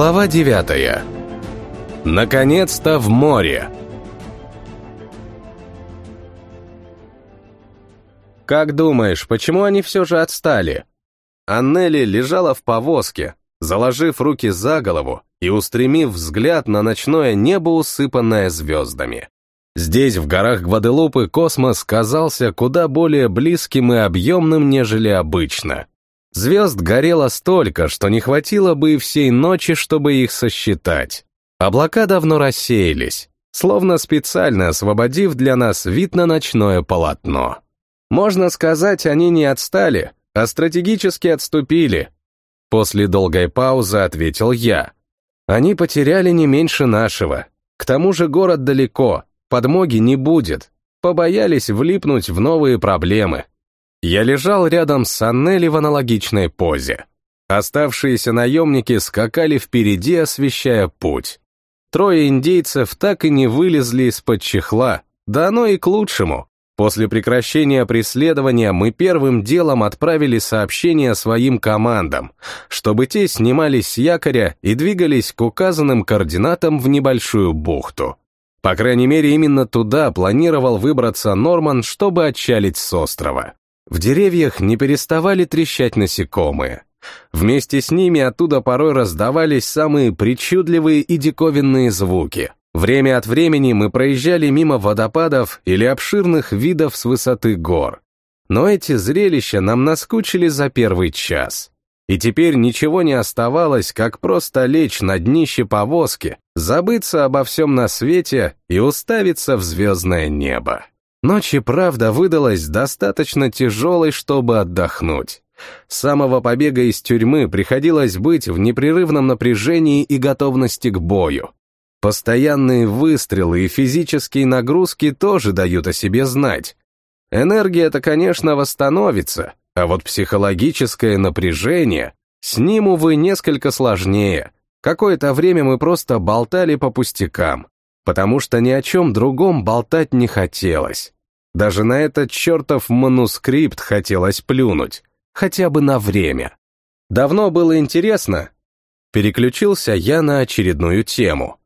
Глава девятая. Наконец-то в море. Как думаешь, почему они все же отстали? Аннели лежала в повозке, заложив руки за голову и устремив взгляд на ночное небо, усыпанное звездами. Здесь, в горах Гваделупы, космос казался куда более близким и объемным, нежели обычно. Звезд горело столько, что не хватило бы и всей ночи, чтобы их сосчитать. Облака давно рассеялись, словно специально освободив для нас вид на ночное полотно. Можно сказать, они не отстали, а стратегически отступили. После долгой паузы ответил я. Они потеряли не меньше нашего. К тому же город далеко, подмоги не будет. Побоялись влипнуть в новые проблемы. Я лежал рядом с Аннели в аналогичной позе. Оставшиеся наемники скакали впереди, освещая путь. Трое индейцев так и не вылезли из-под чехла, да оно и к лучшему. После прекращения преследования мы первым делом отправили сообщение своим командам, чтобы те снимались с якоря и двигались к указанным координатам в небольшую бухту. По крайней мере, именно туда планировал выбраться Норман, чтобы отчалить с острова. В деревьях не переставали трещать насекомые. Вместе с ними оттуда порой раздавались самые причудливые и диковинные звуки. Время от времени мы проезжали мимо водопадов или обширных видов с высоты гор. Но эти зрелища нам наскучили за первый час. И теперь ничего не оставалось, как просто лечь на днище повозки, забыться обо всем на свете и уставиться в звездное небо. Ночь и правда выдалась достаточно тяжелой, чтобы отдохнуть. С самого побега из тюрьмы приходилось быть в непрерывном напряжении и готовности к бою. Постоянные выстрелы и физические нагрузки тоже дают о себе знать. Энергия-то, конечно, восстановится, а вот психологическое напряжение, с ним, увы, несколько сложнее. Какое-то время мы просто болтали по пустякам потому что ни о чем другом болтать не хотелось. Даже на этот чертов манускрипт хотелось плюнуть, хотя бы на время. Давно было интересно. Переключился я на очередную тему.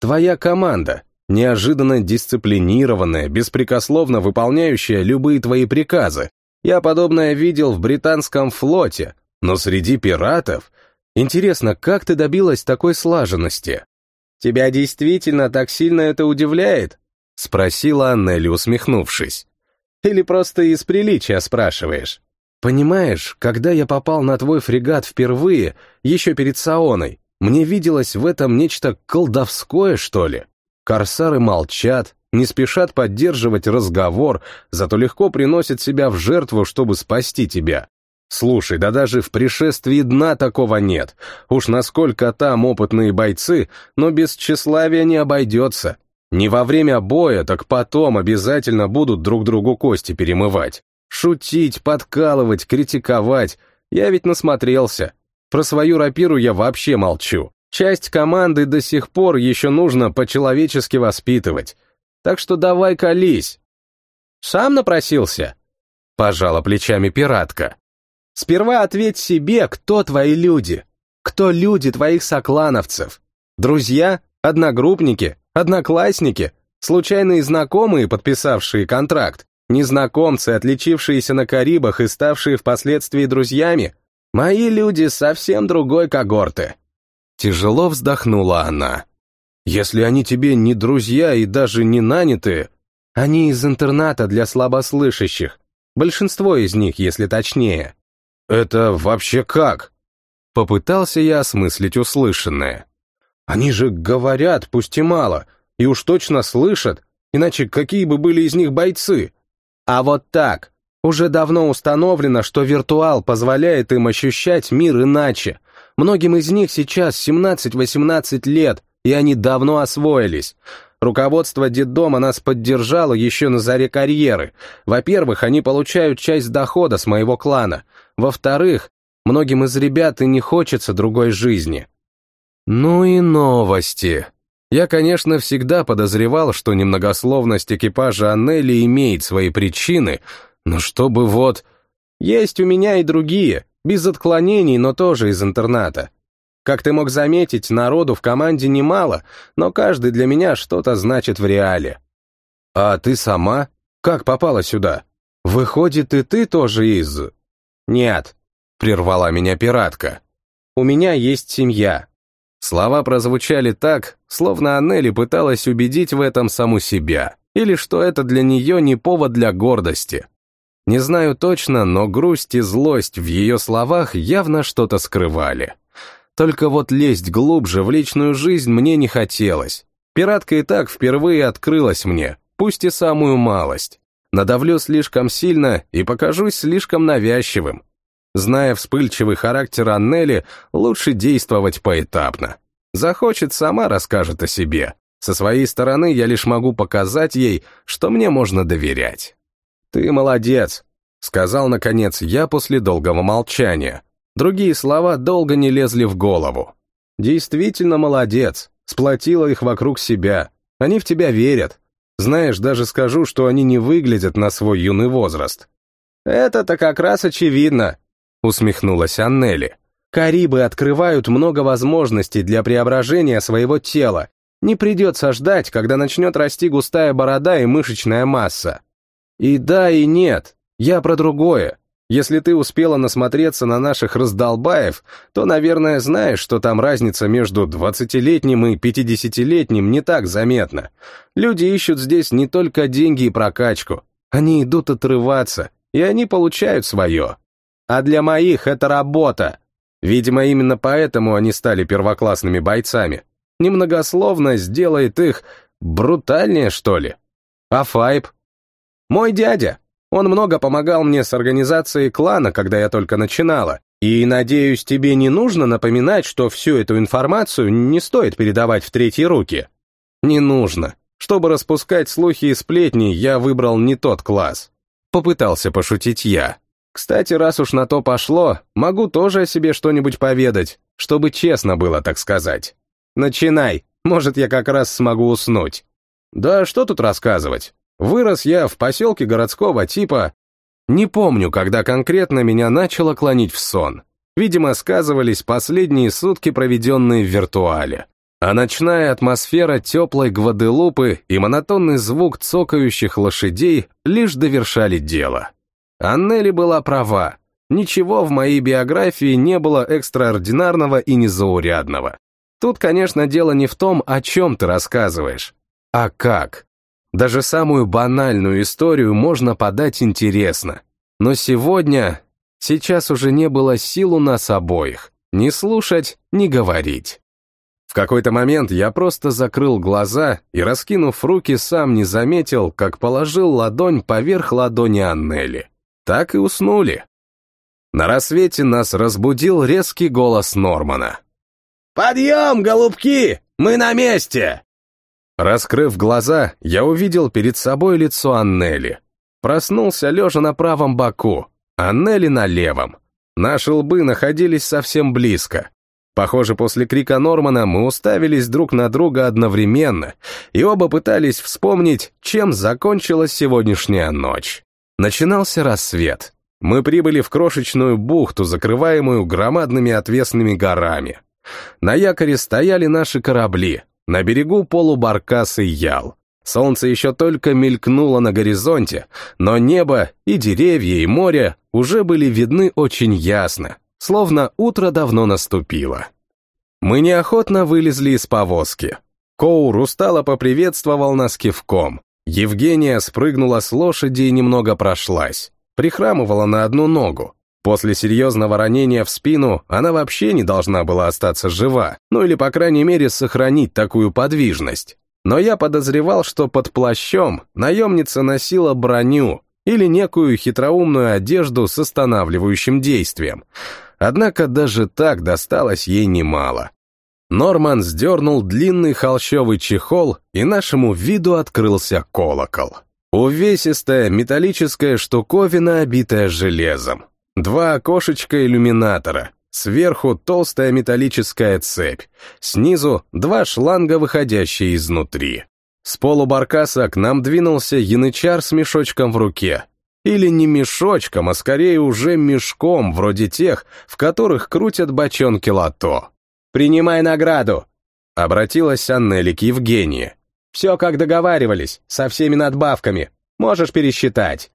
Твоя команда, неожиданно дисциплинированная, беспрекословно выполняющая любые твои приказы. Я подобное видел в британском флоте, но среди пиратов... Интересно, как ты добилась такой слаженности? «Тебя действительно так сильно это удивляет?» — спросила Аннели, усмехнувшись. «Или просто из приличия спрашиваешь?» «Понимаешь, когда я попал на твой фрегат впервые, еще перед Саоной, мне виделось в этом нечто колдовское, что ли. Корсары молчат, не спешат поддерживать разговор, зато легко приносят себя в жертву, чтобы спасти тебя. Слушай, да даже в пришествии дна такого нет. Уж насколько там опытные бойцы, но без тщеславия не обойдется. Не во время боя, так потом обязательно будут друг другу кости перемывать. Шутить, подкалывать, критиковать. Я ведь насмотрелся. Про свою рапиру я вообще молчу. Часть команды до сих пор еще нужно по-человечески воспитывать. Так что давай колись. Сам напросился? Пожала плечами пиратка. Сперва ответь себе, кто твои люди, кто люди твоих соклановцев. Друзья, одногруппники, одноклассники, случайные знакомые, подписавшие контракт, незнакомцы, отличившиеся на Карибах и ставшие впоследствии друзьями. Мои люди совсем другой когорты. Тяжело вздохнула она. Если они тебе не друзья и даже не нанятые, они из интерната для слабослышащих. Большинство из них, если точнее. «Это вообще как?» Попытался я осмыслить услышанное. «Они же говорят, пусть и мало, и уж точно слышат, иначе какие бы были из них бойцы?» «А вот так. Уже давно установлено, что виртуал позволяет им ощущать мир иначе. Многим из них сейчас 17-18 лет, и они давно освоились. Руководство детдома нас поддержало еще на заре карьеры. Во-первых, они получают часть дохода с моего клана. Во-вторых, многим из ребят и не хочется другой жизни. Ну и новости. Я, конечно, всегда подозревал, что немногословность экипажа Аннели имеет свои причины, но чтобы вот... Есть у меня и другие, без отклонений, но тоже из интерната. Как ты мог заметить, народу в команде немало, но каждый для меня что-то значит в реале. А ты сама? Как попала сюда? Выходит, и ты тоже из... Нет, прервала меня пиратка. У меня есть семья. Слова прозвучали так, словно Аннели пыталась убедить в этом саму себя, или что это для нее не повод для гордости. Не знаю точно, но грусть и злость в ее словах явно что-то скрывали. Только вот лезть глубже в личную жизнь мне не хотелось. Пиратка и так впервые открылась мне, пусть и самую малость. Надавлю слишком сильно и покажусь слишком навязчивым. Зная вспыльчивый характер Аннели, лучше действовать поэтапно. Захочет, сама расскажет о себе. Со своей стороны я лишь могу показать ей, что мне можно доверять. «Ты молодец», — сказал, наконец, я после долгого молчания. Другие слова долго не лезли в голову. «Действительно молодец, сплотила их вокруг себя. Они в тебя верят. Знаешь, даже скажу, что они не выглядят на свой юный возраст». «Это-то как раз очевидно», — усмехнулась Аннели. «Карибы открывают много возможностей для преображения своего тела. Не придется ждать, когда начнет расти густая борода и мышечная масса. И да, и нет. Я про другое. Если ты успела насмотреться на наших раздолбаев, то, наверное, знаешь, что там разница между 20-летним и 50-летним не так заметна. Люди ищут здесь не только деньги и прокачку. Они идут отрываться, и они получают свое. А для моих это работа. Видимо, именно поэтому они стали первоклассными бойцами. Немногословность делает их брутальнее, что ли. А Файб мой дядя. Он много помогал мне с организацией клана, когда я только начинала. И, надеюсь, тебе не нужно напоминать, что всю эту информацию не стоит передавать в третьи руки. Не нужно. Чтобы распускать слухи и сплетни, я выбрал не тот класс. Попытался пошутить я. Кстати, раз уж на то пошло, могу тоже о себе что-нибудь поведать, чтобы честно было, так сказать. Начинай, может, я как раз смогу уснуть. Да что тут рассказывать? Вырос я в поселке городского типа. Не помню, когда конкретно меня начало клонить в сон. Видимо, сказывались последние сутки, проведенные в виртуале. А ночная атмосфера теплой Гваделупы и монотонный звук цокающих лошадей лишь довершали дело. Аннели была права. Ничего в моей биографии не было экстраординарного и незаурядного. Тут, конечно, дело не в том, о чем ты рассказываешь, а как. Даже самую банальную историю можно подать интересно. Но сегодня, сейчас уже не было сил у нас обоих. Ни слушать, ни говорить. В какой-то момент я просто закрыл глаза и, раскинув руки, сам не заметил, как положил ладонь поверх ладони Аннели. Так и уснули. На рассвете нас разбудил резкий голос Нормана. «Подъем, голубки! Мы на месте!» Раскрыв глаза, я увидел перед собой лицо Аннели. Проснулся лежа на правом боку, Аннели на левом. Наши лбы находились совсем близко. Похоже, после крика Нормана мы уставились друг на друга одновременно и оба пытались вспомнить, чем закончилась сегодняшняя ночь. Начинался рассвет. Мы прибыли в крошечную бухту, закрываемую громадными отвесными горами. На якоре стояли наши корабли, на берегу полубаркасы ял. Солнце еще только мелькнуло на горизонте, но небо и деревья, и море уже были видны очень ясно, словно утро давно наступило. Мы неохотно вылезли из повозки. Коур устало поприветствовал нас кивком. Евгения спрыгнула с лошади и немного прошлась. Прихрамывала на одну ногу. После серьезного ранения в спину она вообще не должна была остаться жива, ну или, по крайней мере, сохранить такую подвижность. Но я подозревал, что под плащом наемница носила броню или некую хитроумную одежду с останавливающим действием. Однако даже так досталось ей немало. Норман сдернул длинный холщовый чехол, и нашему виду открылся колокол. Увесистая металлическая штуковина, обитая железом. Два окошечка иллюминатора, сверху толстая металлическая цепь, снизу два шланга, выходящие изнутри. С полубаркаса к нам двинулся янычар с мешочком в руке. Или не мешочком, а скорее уже мешком, вроде тех, в которых крутят бочонки лото. принимай награду!» Обратилась Аннели к Евгении. «Все как договаривались, со всеми надбавками. Можешь пересчитать».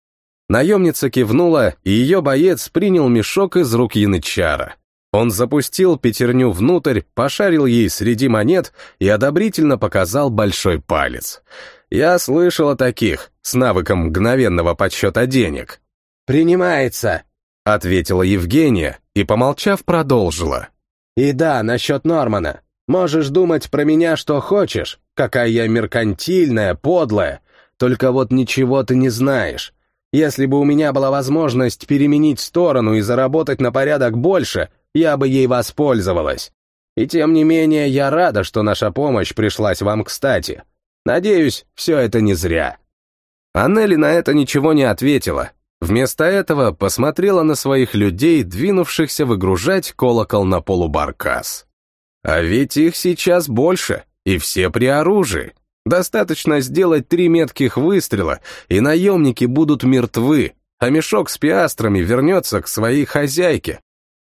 Наемница кивнула, и ее боец принял мешок из рук янычара. Он запустил пятерню внутрь, пошарил ей среди монет и одобрительно показал большой палец. Я слышал о таких, с навыком мгновенного подсчета денег. «Принимается», — ответила Евгения и, помолчав, продолжила. «И да, насчет Нормана. Можешь думать про меня что хочешь, какая я меркантильная, подлая, только вот ничего ты не знаешь. Если бы у меня была возможность переменить сторону и заработать на порядок больше, я бы ей воспользовалась. И тем не менее, я рада, что наша помощь пришлась вам кстати. Надеюсь, все это не зря». Аннели на это ничего не ответила. Вместо этого посмотрела на своих людей, двинувшихся выгружать колокол на полубаркас. А ведь их сейчас больше, и все при оружии. Достаточно сделать три метких выстрела, и наемники будут мертвы, а мешок с пиастрами вернется к своей хозяйке.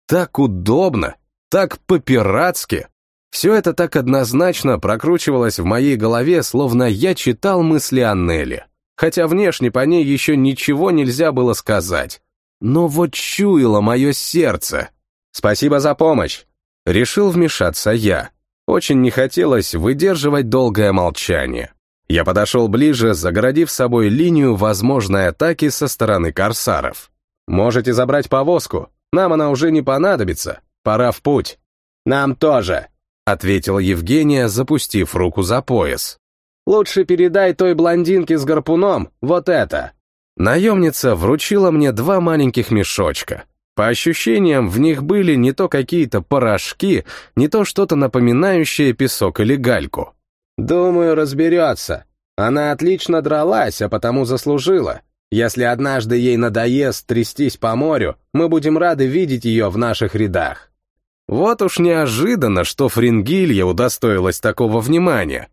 Так удобно, так по-пиратски. Все это так однозначно прокручивалось в моей голове, словно я читал мысли Аннели. Хотя внешне по ней еще ничего нельзя было сказать. Но вот чуяло мое сердце. «Спасибо за помощь!» Решил вмешаться я. Очень не хотелось выдерживать долгое молчание. Я подошел ближе, загородив собой линию возможной атаки со стороны корсаров. «Можете забрать повозку, нам она уже не понадобится, пора в путь». «Нам тоже», — ответила Евгения, запустив руку за пояс. «Лучше передай той блондинке с гарпуном вот это». Наемница вручила мне два маленьких мешочка. По ощущениям, в них были не то какие-то порошки, не то что-то напоминающее песок или гальку. «Думаю, разберется. Она отлично дралась, а потому заслужила. Если однажды ей надоест трястись по морю, мы будем рады видеть ее в наших рядах». Вот уж неожиданно, что Фрингилья удостоилась такого внимания.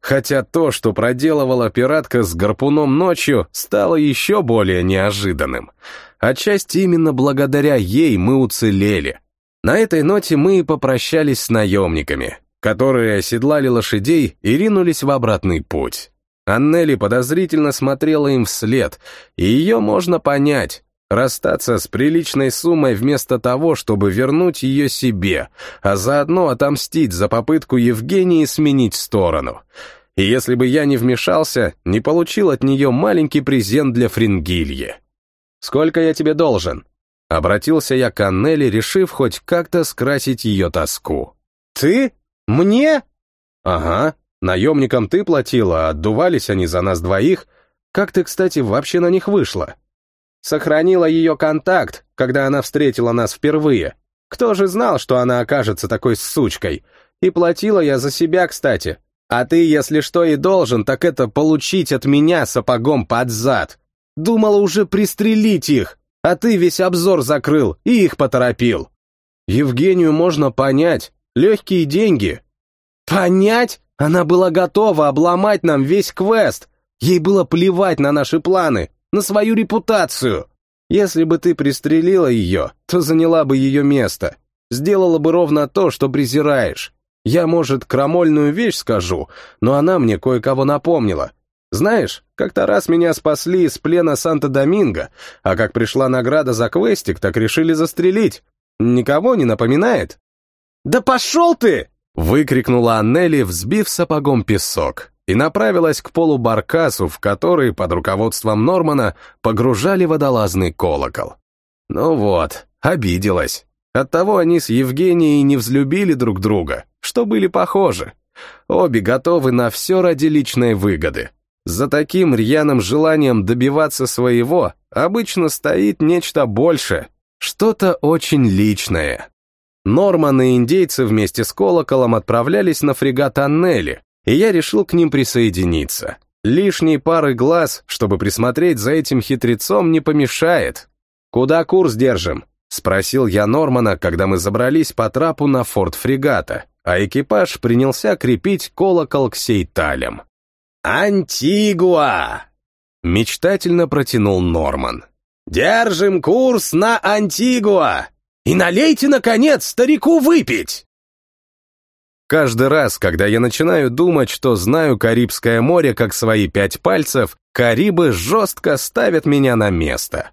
Хотя то, что проделывала пиратка с гарпуном ночью, стало еще более неожиданным. Отчасти именно благодаря ей мы уцелели. На этой ноте мы и попрощались с наемниками, которые оседлали лошадей и ринулись в обратный путь. Аннели подозрительно смотрела им вслед, и ее можно понять. Расстаться с приличной суммой вместо того, чтобы вернуть ее себе, а заодно отомстить за попытку Евгении сменить сторону. И если бы я не вмешался, не получил от нее маленький презент для Фрингильи. «Сколько я тебе должен?» Обратился я к Аннели, решив хоть как-то скрасить ее тоску. «Ты? Мне?» «Ага, наемникам ты платила, а отдувались они за нас двоих. Как ты, кстати, вообще на них вышла?» Сохранила ее контакт, когда она встретила нас впервые. Кто же знал, что она окажется такой сучкой? И платила я за себя, кстати. А ты, если что и должен, так это получить от меня сапогом под зад. Думала уже пристрелить их, а ты весь обзор закрыл и их поторопил. Евгению можно понять, легкие деньги. Понять? Она была готова обломать нам весь квест. Ей было плевать на наши планы, на свою репутацию. Если бы ты пристрелила ее, то заняла бы ее место. Сделала бы ровно то, что презираешь. Я, может, крамольную вещь скажу, но она мне кое-кого напомнила. Знаешь, как-то раз меня спасли из плена Санта-Доминго, а как пришла награда за квестик, так решили застрелить. Никого не напоминает? «Да пошел ты!» — выкрикнула Аннели, взбив сапогом песок, и направилась к полубаркасу, в который под руководством Нормана погружали водолазный колокол. Ну вот, обиделась. Оттого они с Евгенией не взлюбили друг друга, что были похожи. Обе готовы на все ради личной выгоды. За таким рьяным желанием добиваться своего обычно стоит нечто большее, что-то очень личное. Норман и индейцы вместе с Колоколом отправлялись на фрегат Аннели, и я решил к ним присоединиться. Лишней пары глаз, чтобы присмотреть за этим хитрецом, не помешает. «Куда курс держим?» — спросил я Нормана, когда мы забрались по трапу на форт фрегата, а экипаж принялся крепить колокол к сейталям. «Антигуа!» — мечтательно протянул Норман. «Держим курс на Антигуа! И налейте, наконец, старику выпить!» Каждый раз, когда я начинаю думать, что знаю Карибское море как свои пять пальцев, Карибы жестко ставят меня на место.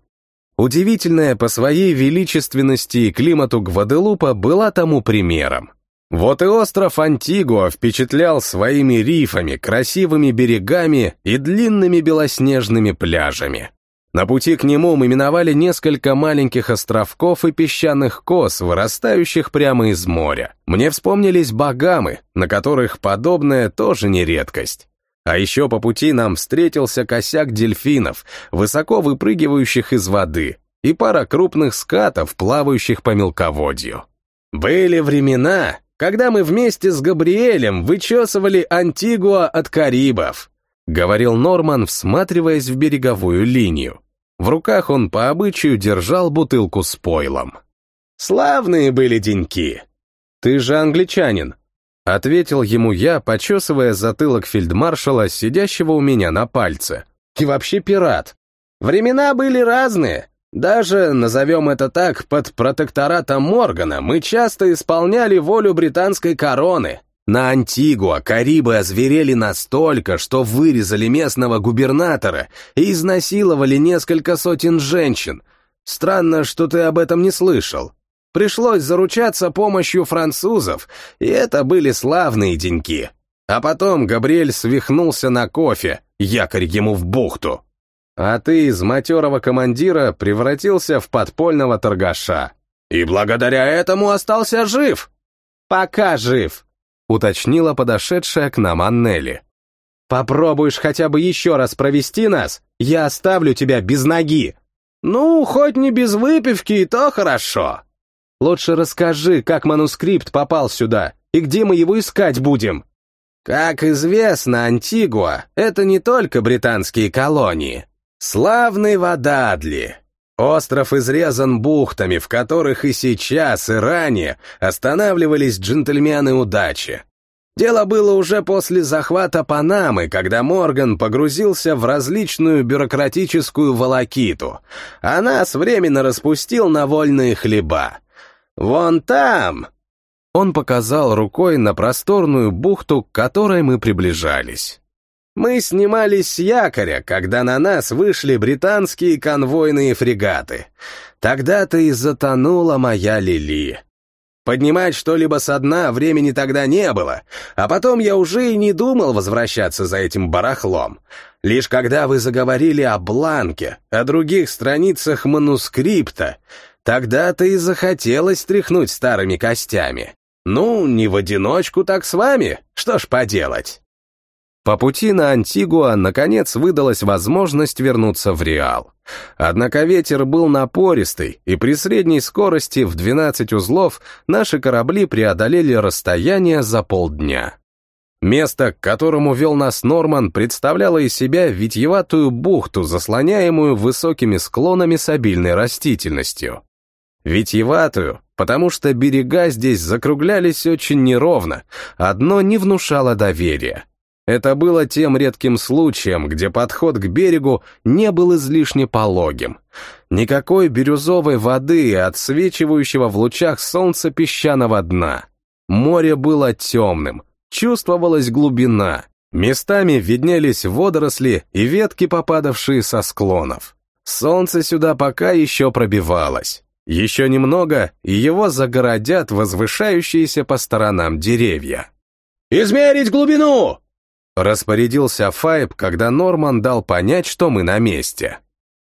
Удивительная по своей величественности и климату Гваделупа была тому примером. Вот и остров Антигуа впечатлял своими рифами, красивыми берегами и длинными белоснежными пляжами. На пути к нему мы миновали несколько маленьких островков и песчаных кос, вырастающих прямо из моря. Мне вспомнились Багамы, на которых подобное тоже не редкость. А еще по пути нам встретился косяк дельфинов, высоко выпрыгивающих из воды, и пара крупных скатов, плавающих по мелководью. Были времена, когда мы вместе с Габриэлем вычесывали Антигуа от Карибов, — говорил Норман, всматриваясь в береговую линию. В руках он по обычаю держал бутылку с пойлом. «Славные были деньки!» «Ты же англичанин!» — ответил ему я, почесывая затылок фельдмаршала, сидящего у меня на пальце. «И вообще пират!» «Времена были разные!» Даже, назовем это так, под протекторатом Моргана мы часто исполняли волю британской короны. На Антигуа Карибы озверели настолько, что вырезали местного губернатора и изнасиловали несколько сотен женщин. Странно, что ты об этом не слышал. Пришлось заручаться помощью французов, и это были славные деньки. А потом Габриэль свихнулся на кофе, якорь ему в бухту а ты из матерого командира превратился в подпольного торгаша. И благодаря этому остался жив. Пока жив, уточнила подошедшая к нам Аннели. Попробуешь хотя бы еще раз провести нас, я оставлю тебя без ноги. Ну, хоть не без выпивки, и то хорошо. Лучше расскажи, как манускрипт попал сюда и где мы его искать будем. Как известно, Антигуа — это не только британские колонии. Славный Вададли! Остров изрезан бухтами, в которых и сейчас, и ранее останавливались джентльмены удачи. Дело было уже после захвата Панамы, когда Морган погрузился в различную бюрократическую волокиту, а нас временно распустил на вольные хлеба. Вон там... Он показал рукой на просторную бухту, к которой мы приближались. Мы снимались с якоря, когда на нас вышли британские конвойные фрегаты. Тогда-то и затонула моя Лили. Поднимать что-либо со дна времени тогда не было, а потом я уже и не думал возвращаться за этим барахлом. Лишь когда вы заговорили о бланке, о других страницах манускрипта, тогда-то и захотелось тряхнуть старыми костями. Ну, не в одиночку, так с вами, что ж поделать. По пути на Антигуа, наконец, выдалась возможность вернуться в Реал. Однако ветер был напористый, и при средней скорости в 12 узлов наши корабли преодолели расстояние за полдня. Место, к которому вел нас Норман, представляло из себя витьеватую бухту, заслоняемую высокими склонами с обильной растительностью. Витьеватую, потому что берега здесь закруглялись очень неровно, одно не внушало доверия — это было тем редким случаем, где подход к берегу не был излишне пологим. Никакой бирюзовой воды и отсвечивающего в лучах солнца песчаного дна. Море было темным, чувствовалась глубина. Местами виднелись водоросли и ветки, попадавшие со склонов. Солнце сюда пока еще пробивалось. Еще немного, и его загородят возвышающиеся по сторонам деревья. «Измерить глубину!» Распорядился Файб, когда Норман дал понять, что мы на месте.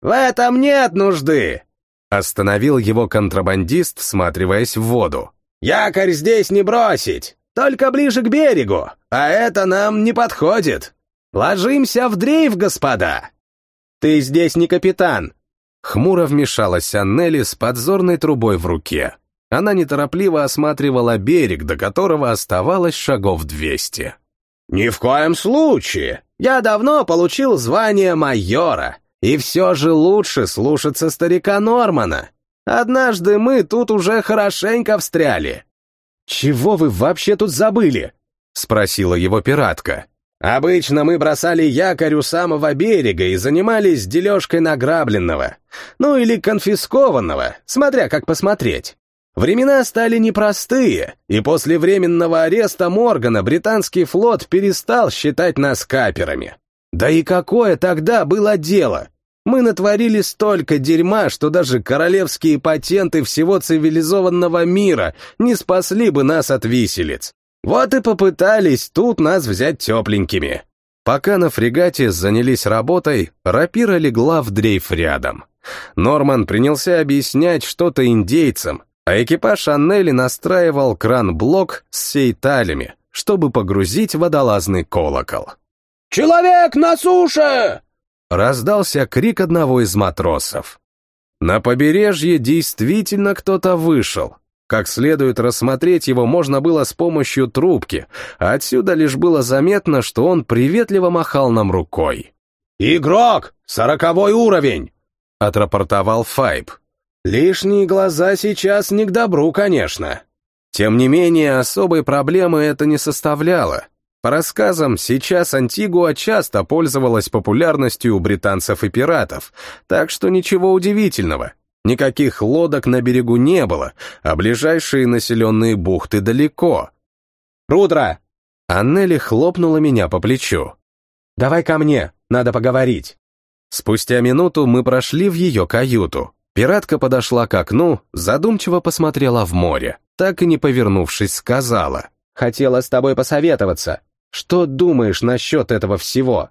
«В этом нет нужды!» Остановил его контрабандист, всматриваясь в воду. «Якорь здесь не бросить, только ближе к берегу, а это нам не подходит. Ложимся в дрейф, господа!» «Ты здесь не капитан!» Хмуро вмешалась Аннели с подзорной трубой в руке. Она неторопливо осматривала берег, до которого оставалось шагов двести. «Ни в коем случае! Я давно получил звание майора, и все же лучше слушаться старика Нормана. Однажды мы тут уже хорошенько встряли». «Чего вы вообще тут забыли?» — спросила его пиратка. «Обычно мы бросали якорь у самого берега и занимались дележкой награбленного. Ну или конфискованного, смотря как посмотреть. Времена стали непростые, и после временного ареста Моргана британский флот перестал считать нас каперами. Да и какое тогда было дело? Мы натворили столько дерьма, что даже королевские патенты всего цивилизованного мира не спасли бы нас от виселиц. Вот и попытались тут нас взять тепленькими. Пока на фрегате занялись работой, рапира легла в дрейф рядом. Норман принялся объяснять что-то индейцам, а экипаж Аннели настраивал кран-блок с сейталями, чтобы погрузить водолазный колокол. «Человек на суше!» Раздался крик одного из матросов. На побережье действительно кто-то вышел. Как следует рассмотреть его можно было с помощью трубки, а отсюда лишь было заметно, что он приветливо махал нам рукой. «Игрок! Сороковой уровень!» — отрапортовал Файб. Лишние глаза сейчас не к добру, конечно. Тем не менее, особой проблемы это не составляло. По рассказам, сейчас Антигуа часто пользовалась популярностью у британцев и пиратов, так что ничего удивительного. Никаких лодок на берегу не было, а ближайшие населенные бухты далеко. «Рудра!» Аннели хлопнула меня по плечу. «Давай ко мне, надо поговорить». Спустя минуту мы прошли в ее каюту. Пиратка подошла к окну, задумчиво посмотрела в море, так и не повернувшись, сказала. «Хотела с тобой посоветоваться. Что думаешь насчет этого всего?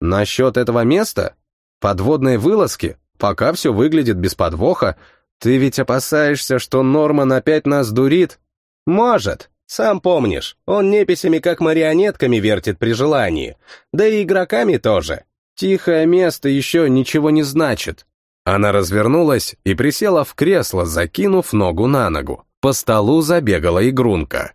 Насчет этого места? Подводной вылазки? Пока все выглядит без подвоха. Ты ведь опасаешься, что Норман опять нас дурит? Может. Сам помнишь, он неписями как марионетками вертит при желании. Да и игроками тоже. Тихое место еще ничего не значит. Она развернулась и присела в кресло, закинув ногу на ногу. По столу забегала игрунка.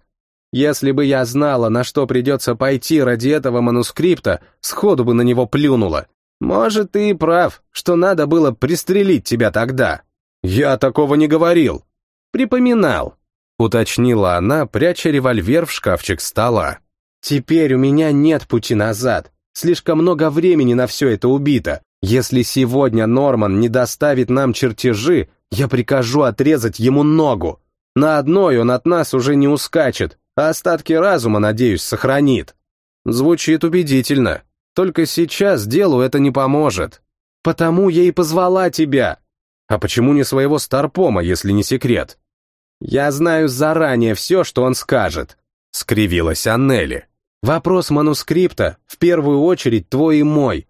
Если бы я знала, на что придется пойти ради этого манускрипта, сходу бы на него плюнула. Может, ты и прав, что надо было пристрелить тебя тогда. Я такого не говорил. Припоминал. Уточнила она, пряча револьвер в шкафчик стола. Теперь у меня нет пути назад. Слишком много времени на все это убито. Если сегодня Норман не доставит нам чертежи, я прикажу отрезать ему ногу. На одной он от нас уже не ускачет, а остатки разума, надеюсь, сохранит. Звучит убедительно. Только сейчас делу это не поможет. Потому я и позвала тебя. А почему не своего Старпома, если не секрет? Я знаю заранее все, что он скажет. Скривилась Аннели. Вопрос манускрипта в первую очередь твой и мой.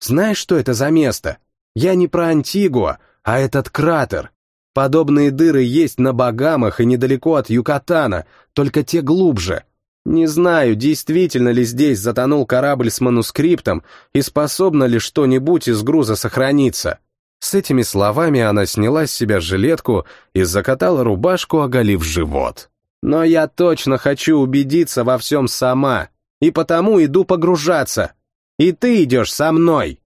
Знаешь, что это за место? Я не про Антигуа, а этот кратер. Подобные дыры есть на Багамах и недалеко от Юкатана, только те глубже. Не знаю, действительно ли здесь затонул корабль с манускриптом и способно ли что-нибудь из груза сохраниться. С этими словами она сняла с себя жилетку и закатала рубашку, оголив живот. Но я точно хочу убедиться во всем сама, и потому иду погружаться. И ты идешь со мной.